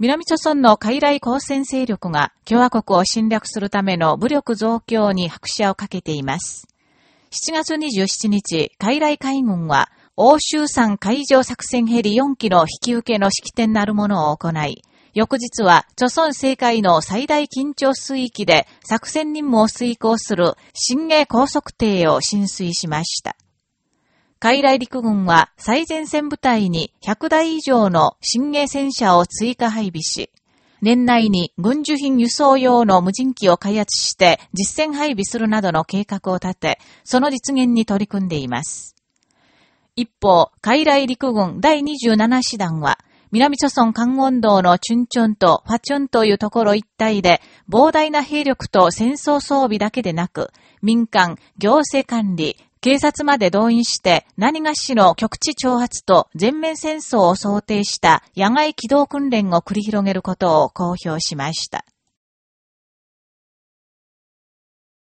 南朝村の海来交戦勢力が共和国を侵略するための武力増強に拍車をかけています。7月27日、海来海軍は、欧州産海上作戦ヘリ4機の引き受けの式典なるものを行い、翌日は、朝村政界の最大緊張水域で作戦任務を遂行する新芸高速艇を浸水しました。海来陸軍は最前線部隊に100台以上の新鋭戦車を追加配備し、年内に軍需品輸送用の無人機を開発して実戦配備するなどの計画を立て、その実現に取り組んでいます。一方、海来陸軍第27師団は、南朝村関温道のチュンチョンとファチョンというところ一帯で膨大な兵力と戦争装備だけでなく、民間、行政管理、警察まで動員して何がしの局地挑発と全面戦争を想定した野外機動訓練を繰り広げることを公表しました。